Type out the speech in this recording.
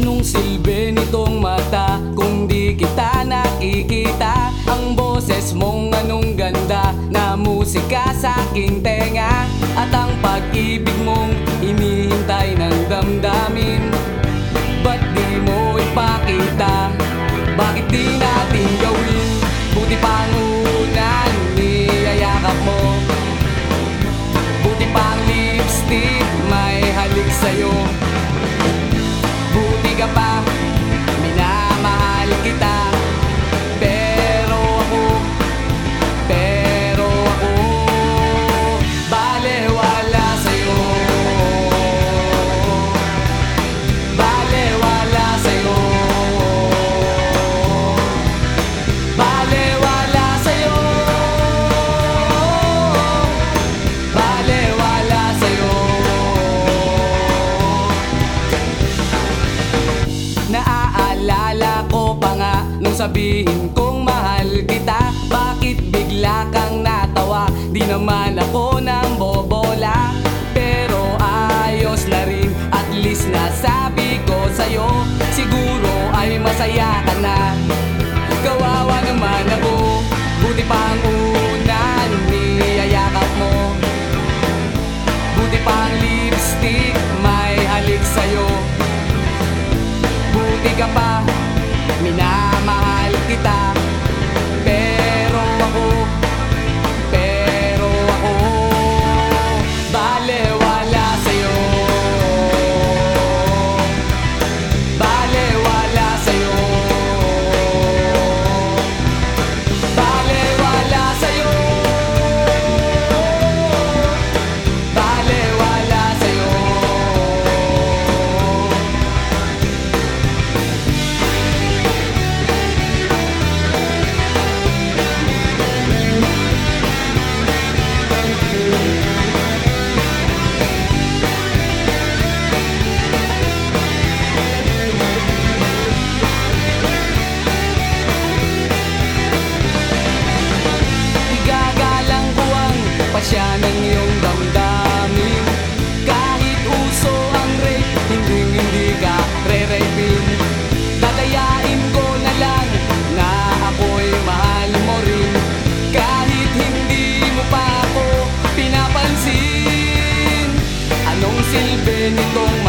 Anong silbi nitong mata kung di kita nakikita? Ang boses mong anong ganda na musika sa aking tenga At ang pag-ibig mong inihintay ng damdamin Naaalala ko pa nga Nung sabihin kong mahal kita Bakit bigla kang natawa? Di naman ako nang bobola Pero ayos na rin. At least nasabi ko sa'yo Siguro ay masaya ka na. Kawawa naman ako Buti pang unan Niyayakap mo. Buti pang lipstick Buti ka pa ako pinapansin